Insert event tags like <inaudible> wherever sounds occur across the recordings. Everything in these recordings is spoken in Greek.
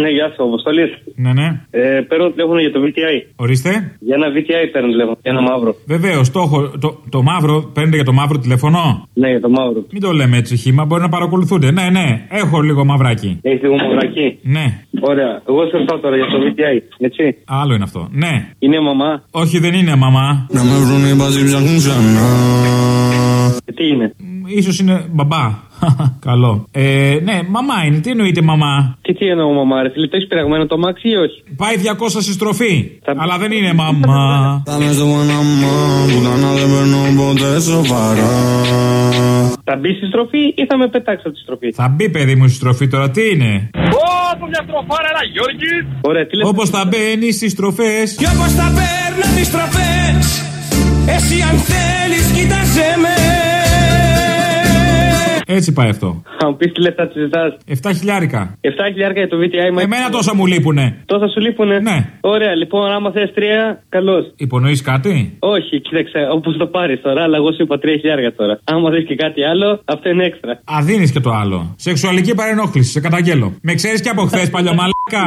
Ναι, γεια σου, Αποστολής. Ναι, ναι. Ε, παίρνω τηλέφωνο για το VTI. Ορίστε. Για ένα VTI παίρνω τηλέφωνο, για ένα μαύρο. Βεβαίως, το, έχω- το, το μαύρο, παίρνετε για το μαύρο τηλέφωνο; Ναι, για το μαύρο. Μην το λέμε έτσι χήμα, μπορεί να παρακολουθούνται. Ναι, ναι, έχω λίγο μαυράκι. Έχει λίγο μαυράκι; Ναι, Ωραία. Εγώ σε ρωτάω τώρα για το VTI. Έτσι. άλλο είναι αυτό. Ναι. Είναι μαμά; Όχι, δεν είναι μαμά. Να με βρουν οι μπαζί ψάχνουν ξανά Ε, Τι είναι; Ίσως είναι μπαμπά. <laughs> Καλό. Ε, ναι, μαμά είναι. Τι εννοείται μαμά; Τι τι εννοώ μαμά, ρε φίλε, το έχεις πειραγμένο το μάξι ή όχι; Πάει 200 στη στροφή. Θα- Αλλά δεν είναι μαμά. Θα με στο Παναμά που κάνα δεν παίρνω ποτέ σοβαρά Θα μπεις στη στροφή ή θα με πετάξει από τη στροφή; Θα μπει παιδί μου στη στροφή τώρα, τι είναι; Ωραία, τι λες; Όπως θα μπαίνει στις στροφές. Κι όπως τα παίρνω τις τροφές Εσύ αν θέλεις κοίταζε με Έτσι πάει αυτό. Θα μου πεις τι λεφτά τη ζητάς. 7 χιλιάρικα. 7 χιλιάρια για το VTI. μα- Εμένα τόσα μου λείπουνε. Τόσα σου λείπουνε. Ναι. Ωραία, λοιπόν, άμα θες τρία, καλώς. Υπονοείς κάτι; Όχι, κοίταξε, όπως το πάρεις τώρα, αλλά εγώ σου είπα τρία χιλιάρια τώρα. Άμα θες και κάτι άλλο, αυτό είναι έξτρα. Αδίνει και το άλλο. Σεξουαλική παρενόχληση, σε καταγγέλω. Με ξέρεις και από χθες, παλιωμαλάκα.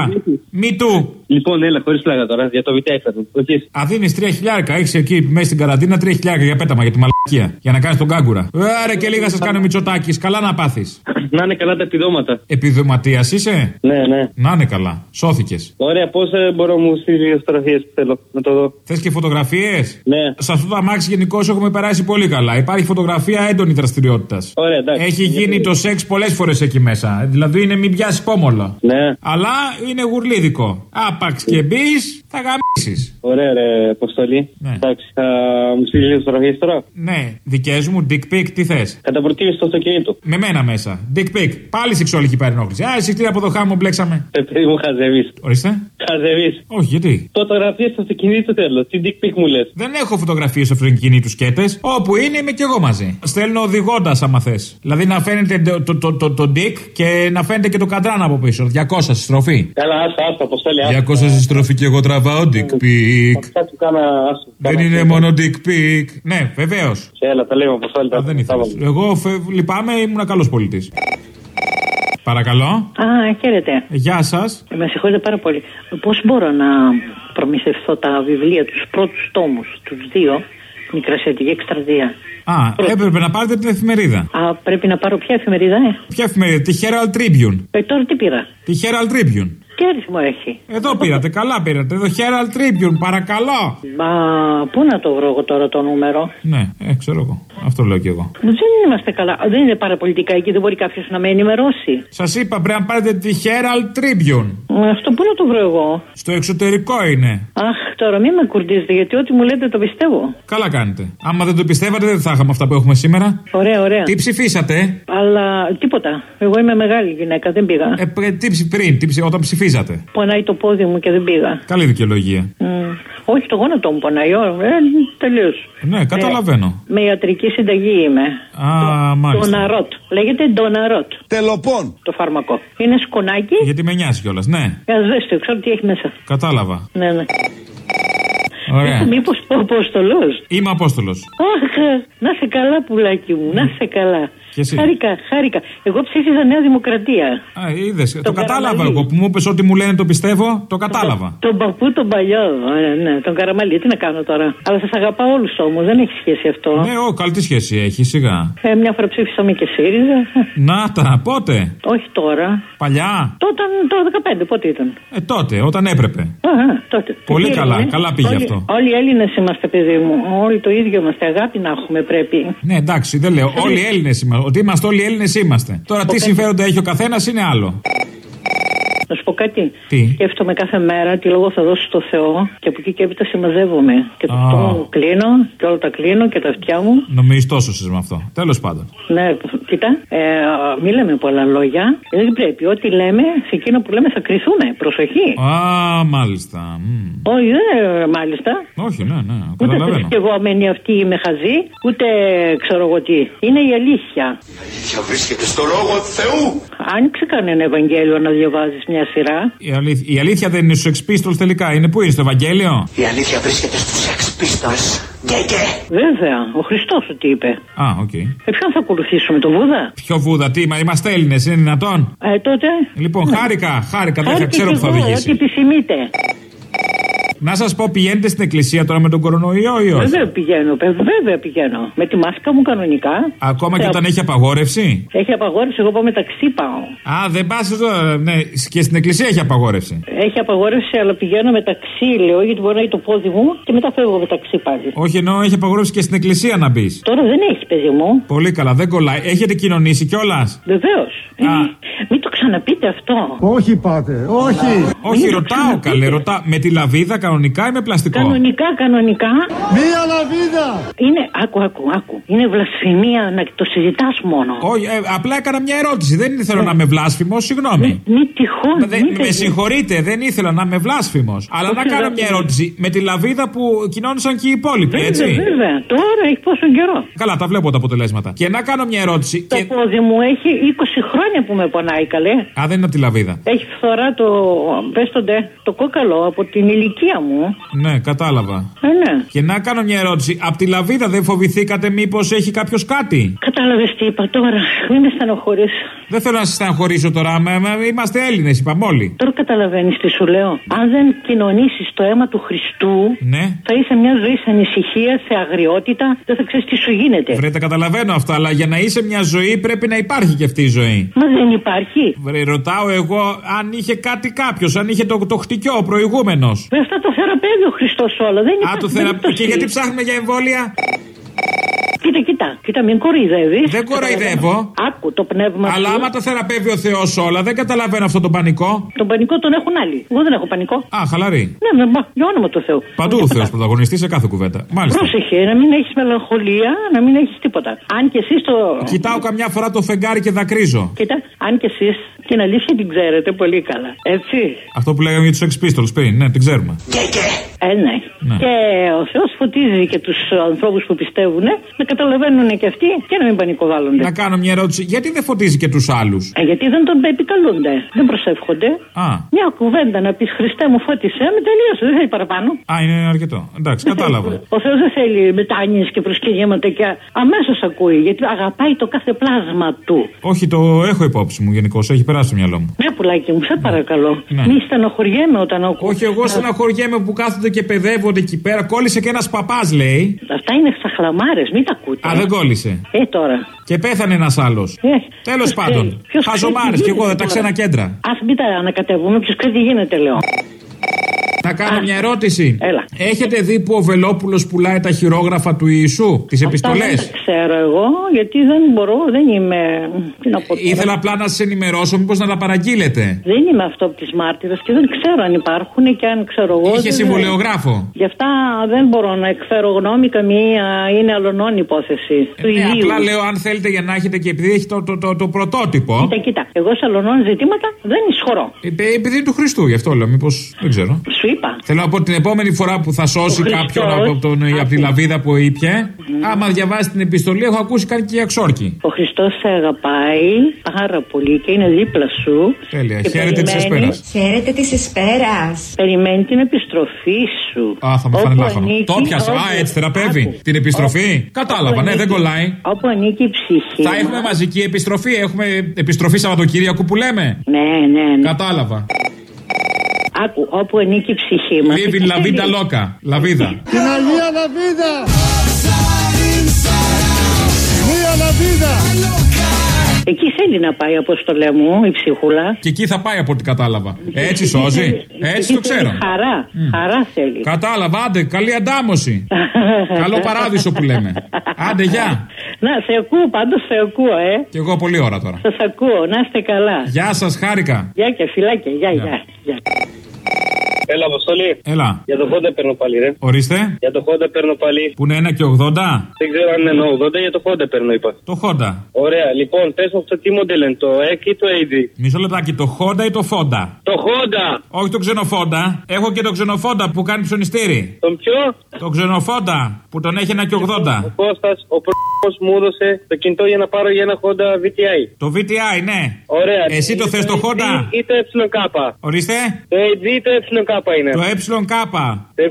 Μη του. Λοιπόν, έλα, χωρίς πλάκα τώρα, για το VTI φέρνω. Όχι. Αδίνει 3 χιλιάρικα. Έχεις εκεί μέσα στην καραντίνα 3 χιλιάρικα για πέταμα για τη μαλακία. Για να κάνεις τον κάγκουρα. Άρα και λίγα σας κάνω μυτσοτάκι. Καλά να πάθεις. Να είναι καλά τα επιδόματα. Επιδοματίας είσαι; Ναι, ναι. Να είναι καλά. Σώθηκες. Ωραία, πώς μπορώ να μου στείλεις τι φωτογραφίες που θέλω να το δω; Θες και φωτογραφίες; Ναι. Σε αυτό το αμάξι γενικώ έχουμε περάσει πολύ καλά. Υπάρχει φωτογραφία έντονη δραστηριότητας. Ωραία, εντάξει. Έχει γίνει το σεξ πολλές φορές εκεί μέσα. Δηλαδή είναι μην πιάσεις πόμολο. Ναι. Αλλά είναι γουρλίδικο. Άπαξ και μπεις, θα γαμίσεις. Ωραία, ρε, αποστολή. Ναι. Εντάξει, θα μου στείλεις τι φωτογραφίες τώρα; Ναι, δικές μου, dick pic, τι θες; Κατά προτίμηση το αυτοκίνητο. Με μένα μέσα. Dick pic. Πάλι σεξουαλική παρενόχληση. Α, εσύ τι από το χάμο μπλέξαμε. Ε, παιδί μου, χαζεύεις. Ορίστε. Χαζεύει. Όχι, γιατί; Φωτογραφίες στο αυτοκίνητο θέλω. Τι dick pic μου λες; Δεν έχω φωτογραφίες αυτοκινήτου σκέτες. Όπου είναι, είμαι κι εγώ μαζί. Στέλνω οδηγώντας, άμα θες. Δηλαδή να φαίνεται το, το, το, το, το dick και να φαίνεται και το καντράν από πίσω. 200 στη στροφή. Καλά, άστα, άστα, αποστολή. άστα. 200 στη στροφή και εγώ τραβάω dick pic. Αυτά του κάνα, άστα. Δεν είναι μόνο dick pic. Ναι, βεβαίως. Έλα, τα λέμε, αποστολή. τα- Δεν τα ήθελα. βάλουμε. Εγώ φε- λυπάμαι, ήμουν καλός πολιτής. Παρακαλώ. Α, χαίρετε. Γεια σας. Με συγχωρείτε πάρα πολύ. Πώς μπορώ να προμηθευτώ τα βιβλία, τους πρώτους τόμους, τους δύο, Μικρασιατική εκστρατεία; Α, έπρεπε να πάρετε την εφημερίδα. Α, πρέπει να πάρω ποια εφημερίδα, ε; Ποια εφημερίδα, τη Herald Tribune. ε τώρα τι πήρα; Τη Herald Tribune. Τι αριθμό έχει. Εδώ πήρατε, καλά πήρατε. Εδώ Herald Tribune, παρακαλώ. Μα πού να το βρω εγώ τώρα το νούμερο; Ναι, ε, ξέρω εγώ. Αυτό λέω κι εγώ. Δεν είμαστε καλά. Δεν είναι παραπολιτικά εκεί, δεν μπορεί κάποιος να με ενημερώσει. Σας είπα πρέπει να πάρετε τη Herald Tribune. Μα Αυτό πού να το βρω εγώ; Στο εξωτερικό είναι. Αχ, τώρα μην με κουρδίζετε, γιατί ό,τι μου λέτε το πιστεύω. Καλά κάνετε. Άμα δεν το πιστεύατε, δεν θα είχαμε αυτά που έχουμε σήμερα. Ωραία, ωραία. Τι ψηφίσατε, Αλλά τίποτα. Εγώ είμαι μεγάλη γυναίκα, δεν πήγα. ε, πρέ- τι ψη- πριν, τι ψη- όταν ψηφίζατε. Πονάει το πόδι μου και δεν πήγα. Καλή δικαιολογία. Μμ. Όχι, το γόνατο μου πονάει. Ε, Τελείως. Ναι, καταλαβαίνω. Με ιατρική συνταγή είμαι. Α, μάλιστα. Ντοναρότ. Λέγεται Ντοναρότ. Τελοπών Το φάρμακο. Είναι σκονάκι. Γιατί με νοιάζει κιόλας, ναι. Για να δέστε, ξέρω τι έχει μέσα. Κατάλαβα. Ναι, ναι. Ωραία. Μήπως ο Απόστολος; Είμαι Απόστολος. Αχ, να σε καλά, πουλάκι μου, να σε καλά. Και εσύ; Χάρηκα, χάρηκα. Εγώ ψήφιζα Νέα Δημοκρατία. Α, είδες. Το Τον κατάλαβα Καραμαλή. εγώ που μου είπες ότι μου λένε το πιστεύω. Το κατάλαβα. Τον παππού τον παλιό. Ε, ναι, τον Καραμαλή. Τι να κάνω τώρα. Αλλά σας αγαπάω όλους όμως, δεν έχει σχέση αυτό. Ναι, ο, καλή τι σχέση έχει, σιγά. Ε, μια φορά ψήφισαμε και ΣΥΡΙΖΑ. Να τα, πότε; Όχι τώρα. Παλιά; Τότε, το 15, πότε ήταν; Ε, τότε, όταν έπρεπε. Α, τότε. Πολύ Τι καλά, έγινε. καλά πήγε όλοι, αυτό. Όλοι οι Έλληνες είμαστε, παιδί μου. Όλοι το ίδιο είμαστε. Αγάπη να έχουμε, πρέπει. Ναι, εντάξει, δεν λέω. Όλοι οι Έλληνες είμαστε. Ότι είμαστε όλοι οι Έλληνες είμαστε. Τώρα, τι συμφέροντα έχει ο καθένας είναι άλλο. Να σου πω κάτι. Τι; Σκέφτομαι κάθε μέρα τι λόγο θα δώσω στο Θεό και από εκεί και έπειτα συμμαζεύομαι. Και το Α. στόμα μου κλείνω και όλα τα κλείνω και τα αυτιά μου. Νομίζεις τόσο εσύ με αυτό. Τέλος πάντων. Ναι, κοίτα, ε, μη λέμε πολλά λόγια. Δεν πρέπει. Ό,τι λέμε, σε εκείνο που λέμε θα κρυθούμε. Προσοχή. Α, μάλιστα. Μμ. Όχι, δεν είναι μάλιστα. Όχι, ναι, ναι, Ούτε καταλαβαίνω. κι εγώ αμένη αυτή είμαι χαζή, ούτε ξέρω εγώ τι. Είναι η αλήθεια. αλήθεια βρίσκεται στο λόγο Θεού. Άνοιξε κανένα Ευαγγέλιο να διαβάζεις μια σειρά. Η αλήθεια, η αλήθεια δεν είναι στους Sex Pistols τελικά. Είναι πού είναι, στο Ευαγγέλιο; Η αλήθεια βρίσκεται στους Sex Pistols. Βέβαια, ο Χριστός ότι είπε. Α, οκ. Ε, ποιον θα ακολουθήσουμε, τον Βούδα; Ποιο βούδα, τι, μα είμαστε Έλληνες, είναι δυνατόν; Ε, τότε. Λοιπόν, χάρηκα, χάρηκα, δεν θα Χάρη ξέρω και που θα εγώ, οδηγήσει. Ό,τι επιθυμείτε. Να σας πω, πηγαίνετε στην εκκλησία τώρα με τον κορονοϊό ή όχι; Βέβαια πηγαίνω, παι- βέβαια πηγαίνω. Με τη μάσκα μου κανονικά. Ακόμα και Ε, όταν έχει απαγόρευση; Έχει απαγόρευση, εγώ πάω μεταξύ πάω. Α, δεν πας τώρα. Ναι, και στην εκκλησία έχει απαγόρευση. Έχει απαγόρευση, αλλά πηγαίνω μεταξύ, λέω, γιατί μπορεί να είναι το πόδι μου και μετά φεύγω μεταξύ πάλι. Όχι, ενώ έχει απαγόρευση και στην εκκλησία να μπεις. Τώρα δεν έχει, παιδί μου. Πολύ καλά, δεν κολλάει. Έχετε κοινωνήσει κιόλας; Βεβαίως. Α. μην το ξαναπείτε αυτό. Όχι, πάτε, όχι. Όχι, Μην το ρωτάω ξαναπείτε. καλέ, ρωτάω. Με τη λαβίδα κανονικά ή με πλαστικό; Κανονικά, κανονικά. Μία λαβίδα. Είναι, άκου, άκου, άκου. Είναι βλασφημία να το συζητάς μόνο. Όχι, ε, απλά έκανα μια ερώτηση. Δεν ήθελα να είμαι βλάσφημος, συγγνώμη. Μη τυχόν. Μα δεν- μη με τέτοιο. συγχωρείτε, δεν ήθελα να είμαι βλάσφημος. Αλλά Όχι, να κάνω δεν- μια ερώτηση. Με τη λαβίδα που κοινώνησαν και οι υπόλοιποι, Βέβαια, έτσι. βέβαια. Τώρα έχει πόσο καιρό. Καλά, τα βλέπω τα αποτελέσματα. Και να κάνω μια ερώτηση. Το Και... πόδι μου έχει 20 χρόνια που με πονάει, καλέ. Α, δεν είναι από τη λαβίδα. Έχει φθορά το, πες το, ντε, το κόκαλο από την ηλικία μου. Ναι, κατάλαβα. Ε, ναι. Και να κάνω μια ερώτηση. Από τη λαβίδα δεν φοβηθήκατε μήπως έχει κάποιος κάτι; Κατάλαβες τι είπα τώρα. Μην με στενοχωρείς. Δεν θέλω να σα στεναχωρήσω τώρα. μα- μα- Είμαστε Έλληνες, είπαμε όλοι. Τώρα καταλαβαίνεις τι σου λέω. Αν δεν κοινωνήσεις το αίμα του Χριστού, Ναι. θα είσαι μια ζωή σε ανησυχία, σε αγριότητα, δεν θα ξέρεις τι σου γίνεται. Βρε, τα καταλαβαίνω αυτά, αλλά για να είσαι μια ζωή πρέπει να υπάρχει και αυτή η ζωή. Μα δεν υπάρχει. Βρε, ρωτάω εγώ αν είχε κάτι κάποιος, αν είχε το, το χτυκιό ο προηγούμενος. Με αυτά το θεραπεύει ο Χριστός όλα. Δεν Α, υπάρχει το θερα... περίπτωση. Και γιατί ψάχνουμε για εμβόλια; Κοίτα, κοίτα, κοίτα, μην κοροϊδεύεις. Δεν κοροϊδεύω. Άκου το πνεύμα Αλλά σου. άμα τα θεραπεύει ο Θεός όλα, δεν καταλαβαίνω αυτό το πανικό. Τον πανικό τον έχουν άλλοι. Εγώ δεν έχω πανικό. Α, χαλαρή. Ναι, με, μα, για όνομα του Θεού. Παντού ο Τίποτα. Θεός πρωταγωνιστής σε κάθε κουβέντα. Μάλιστα. Πρόσεχε, να μην έχεις μελαγχολία, να μην έχεις τίποτα. Αν και εσείς το. Κοιτάω καμιά φορά το φεγγάρι και δακρύζω. Κοίτα, αν και εσείς την αλήθεια την ξέρετε πολύ καλά. Έτσι. Αυτό που λέγαμε για τους Sex Pistols πριν, ναι, την ξέρουμε. Ε, ναι. Ναι. Και ο Θεός φωτίζει και τους ανθρώπους που πιστεύουν να καταλαβαίνουν και αυτοί και να μην πανικοβάλλονται. Να κάνω μια ερώτηση, γιατί δεν φωτίζει και τους άλλους; Ε, γιατί δεν τον επικαλούνται. Δεν προσεύχονται. Α, Μια κουβέντα να πεις Χριστέ μου φώτισε, με τελείωσε. Δεν θέλει παραπάνω. α, είναι αρκετό. Εντάξει, κατάλαβα. Ο Θεός δεν θέλει μετάνοιες και προσκυνήματα και αμέσως ακούει. Γιατί αγαπάει το κάθε πλάσμα του. Όχι, το έχω υπόψη μου γενικώ, έχει περάσει το μυαλό μου. Ναι, πουλάκι μου, σε παρακαλώ. Ναι. Μη στενοχωριέμαι όταν ακούω. Όχι, εγώ στεναχωριέμαι που κάθονται και παιδεύονται εκεί πέρα. Κόλλησε και ένας παπάς, λέει. Αυτά είναι σαχλαμάρε, μην τα ακούτε. Α, δεν κόλλησε. Ε, τώρα. Και πέθανε ένας άλλος. Ε, Τέλος ποιος πάντων. ξέρει, ποιος Χαζομάρε ξέρει τι κι εγώ, γίνεται δεν τα τώρα. ξένα κέντρα. Α μην τα ανακατεύουμε, ποιος ξέρει τι γίνεται, λέω. Να κάνω μια ερώτηση. Έλα. Έχετε δει που ο Βελόπουλος πουλάει τα χειρόγραφα του Ιησού, τις επιστολές; Αυτά δεν τα ξέρω εγώ, γιατί δεν μπορώ, δεν είμαι. Τι να πω τώρα. Ήθελα απλά να σας ενημερώσω, μήπως να τα παραγγείλετε. Δεν είμαι αυτό από τις μάρτυρες και δεν ξέρω αν υπάρχουν και αν ξέρω εγώ. Είχε δεν- συμβολιογράφο. Γι' αυτά δεν μπορώ να εκφέρω γνώμη, καμία είναι αλλονών υπόθεση. του Ε, ιδίου. απλά λέω αν θέλετε για να έχετε και επειδή έχει το, το, το, το πρωτότυπο. Κοίτα, κοίτα. Εγώ σε αλλονών ζητήματα δεν εισχωρώ. Ε, Επειδή είναι του Χριστού, γι' αυτό λέω, μήπως. Δεν ξέρω. Σου είπα. Θέλω να πω την επόμενη φορά που θα σώσει Ο Χριστός, κάποιον από, τον, από τη άκου. λαβίδα που ήπια, άμα διαβάσει την επιστολή, έχω ακούσει κάτι και για ξόρκι. Ο Χριστός σε αγαπάει πάρα πολύ και είναι δίπλα σου. Τέλεια. Και Χαίρετε της περιμένει- Εσπέρας. Χαίρετε της Εσπέρας. Περιμένει την επιστροφή σου. Α, θα με φάνε Όπου λάχανο. ανήκει- Το πιάσα. Α, όπου- έτσι θεραπεύει. Άκου. Την επιστροφή. Όπου- Κατάλαβα, όπου ναι, δεν ανήκει- κολλάει. Όπου ανήκει η ψυχή. Θα έχουμε μας. μαζική επιστροφή. Έχουμε επιστροφή Σαββατοκύριακου που λέμε. Ναι, ναι, ναι. Κατάλαβα. Άκου, όπου ανήκει η ψυχή μας. Λίβιν λαβίντα λόκα. Λαβίδα. Την Αγία Λαβίδα. Μία Λαβίδα. Εκεί θέλει να πάει, αποστολέ μου, η ψυχούλα. Και εκεί θα πάει από ό,τι κατάλαβα. Έτσι σώζει. Έτσι το Εκεί θέλει ξέρω. Χαρά. Χαρά θέλει. Κατάλαβα, άντε, καλή αντάμωση. <laughs> Καλό παράδεισο που λέμε. Άντε, γεια. Να, σε ακούω, πάντως σε ακούω, ε. Κι εγώ πολλή ώρα τώρα. Σας ακούω, να είστε καλά. Γεια σας, χάρηκα. Γεια και φυλάκια, γεια, Γεια. Γεια. γεια. Έλα, Αποστολή. Έλα. Για το Honda παίρνω πάλι, ρε. Ορίστε. Για το Honda παίρνω πάλι. Που είναι 1 και 80. Δεν ξέρω αν είναι 80 για το Honda παίρνω, είπα. Το Honda. Ωραία, λοιπόν, πες μου αυτό τι μοντέλο είναι, το EC ή το AD. Μισό λεπτάκι, το Honda ή το Fonda; Το Honda! Όχι το ξενοφόντα. Έχω και το ξενοφόντα που κάνει ψωνιστήρι. Τον ποιο; Το ξενοφόντα Που τον έχει ένα και 80. Ο Κώστας, ο πρώτος μου έδωσε το κινητό για να πάρω για ένα Honda VTI. Το VTI, ναι. Ωραία. Εσύ το θες το AD Honda? Ή το EK. Ορίστε. Το AD ή το EK είναι. Το ε Το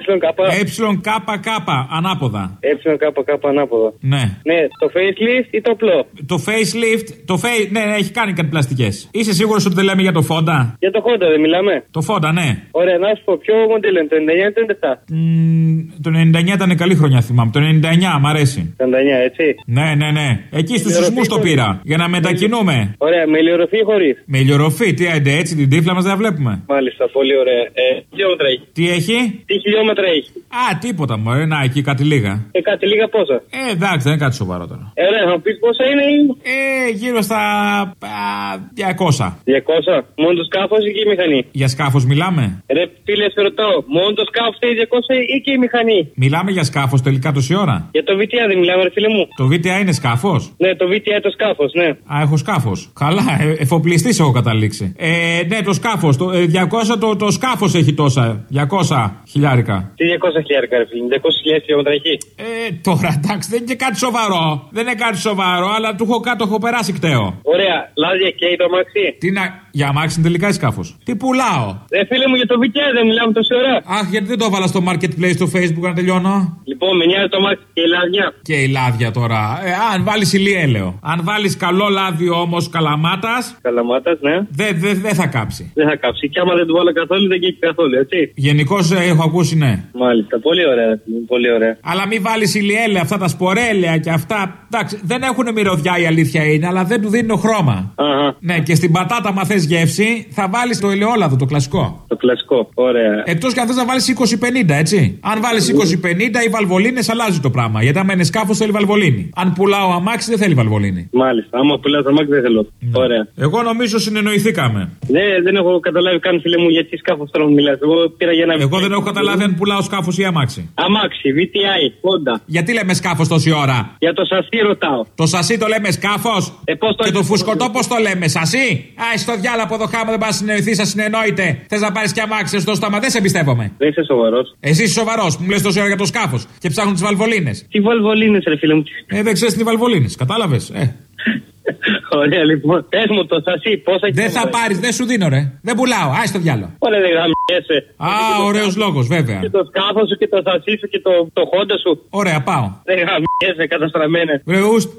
EK. EK. EKK, ανάποδα. EKK ανάποδο. Ναι. Ναι, το facelift ή το απλό; Το facelift, το face, ναι, ναι, έχει κάνει κάτι πλαστικές. Είσαι σίγουρος ότι δεν λέμε για το Fonda; Για το Honda δεν μιλάμε. Το Fonda, ναι. Ωραία, να σου πω, ποιο μοντέλο είναι, το 99 ή το 97. Μμμ, το 99 ήταν καλή χρονιά, θυμάμαι. Το 99, μ' αρέσει. Το 99, έτσι; Ναι, ναι, ναι. Εκεί στους Ηλιορροφή σεισμούς το χωρίς. πήρα. Για να μετακινούμε. Ωραία, με ηλιορροφή ή χωρίς. Με ηλιορροφή, τι άντε έτσι, την τύφλα μας δεν la βλέπουμε. Μάλιστα, πολύ ωραία. Ε, χιλιόμετρα έχει. Τι έχει; Τι χιλιόμετρα έχει. Α, τίποτα μου, να εκεί κάτι λίγα. Ε, κάτι λίγα πόσα; Ε, εντάξει, δεν είναι κάτι σοβαρό τώρα. Ε, ωραία, θα μου πεις πόσα είναι. ή- Ε, γύρω στα α, 200. 200. Μόνος το σκάφος ή και η μηχανή; Για σκάφος μιλάμε; Ρε, φίλε, σε ρωτάω. Μόνος το σκάφος θέλει 200 ή και η μηχανή; Μιλάμε για σκάφος τελικά τόση ώρα; Για το VTI δεν μιλάμε, ρε φίλε μου. Το VTI είναι σκάφος; Ναι, το VTI το σκάφος, ναι. Α, έχω σκάφος. Καλά, ε, εφοπλιστής έχω καταλήξει. Ε, ναι, το σκάφος. Το, ε, 200 το, το σκάφος έχει τόσα. 200 χιλιάρικα. Τι 200 χιλιάρικα, ρε φίλε. 200 χιλιόμετρα έχει. Ε, τώρα εντάξει, δεν είναι και κάτι σοβαρό. Δεν είναι κάτι σοβαρό, αλλά του έχω κάτω, έχω περάσει κταίο. Ωραία, λάδια και το αμάξι. Τι να. Για αμάξι είναι τελικά ή σκάφος. Τι πουλάω. Ρε φίλε μου, για το VTI δεν μιλάμε τόση ώρα. Αχ, γιατί δεν το έβαλα στο marketplace στο facebook να τελειώνω; Λοιπόν, με νοιάζει το αμάξι και η λάδια. Και η λάδια τώρα. Ε, αν βάλεις ηλιέλαιο. Αν βάλεις καλό λάδι όμως καλαμάτας, Καλαμάτας, ναι. δεν δε, δε θα κάψει. Δεν θα κάψει. Και άμα δεν του βάλω καθόλου, δεν καίει καθόλου, έτσι. Γενικώς έχω ακούσει ναι. Μάλιστα, πολύ ωραία, ρε φίλε μου, πολύ ωραία. Αλλά μην βάλεις ηλιέλαια, αυτά τα σπορέλαια και αυτά. Εντάξει, δεν έχουν μυρωδιά η αλήθεια είναι, αλλά δεν του δίνουν χρώμα. Αχα, Ναι, και στην πατάτα, μα θε γεύση, θα βάλεις το ελαιόλαδο, το κλασικό. το κλασικό. Ωραία. Εκτός και αν θες να βάλεις 20-50, έτσι. Αν βάλεις 20-50, οι βαλβολίνες αλλάζει το πράγμα. Γιατί άμα είναι σκάφος θέλει βαλβολίνη. Αν πουλάω αμάξι δεν θέλει βαλβολίνη. Μάλιστα, άμα πουλάς το αμάξι δεν θέλω. Ωραία. Εγώ νομίζω συνεννοηθήκαμε. Ναι, δεν έχω καταλάβει καν, φίλε μου, γιατί σκάφος τώρα μου μιλάς. Εγώ πήρα για ένα. Εγώ δεν έχω καταλάβει αν πουλάω σκάφος ή αμάξι. Αμάξι, VTI, Honda. Γιατί λέμε σκάφος τόση ώρα; Για το σασί ρωτάω. Το σασί το λέμε σκάφος; Ε, πώς το Και το έχεις φουσκωτό πώς το λέμε, σασί; Α, στο διάλογο από εδώ χάμα δεν πας συνεννοηθείς, σας συνεννόητε. Θες να πάρεις και αμάξι, στο στόμα, δεν σε εμπιστεύομαι. Δεν είσαι σοβαρός. Εσύ είσαι σοβαρός που μου λες τόση ώρα για το σκάφος και ψάχνουν τις βαλβολίνες. Τι βαλβολίνες, ρε φίλε μου. Ε, δεν ξέρεις τι βαλβολίνες, κατάλαβες. Ε. <laughs> Ωραία, λοιπόν. Πες μου το σασί, πόσα Δεν θα πάρεις, δεν σου δίνω, ρε. Δεν πουλάω, α στο διάλογο. Ωραία, δεν γαμιέσαι. Α, ωραίος λόγος, βέβαια. Και το σκάφος σου και το σασί σου και το, το χόντα σου. Ωραία, πάω. Δεν γαμιέσαι, καταστραμμένε. Βρε, ουστ.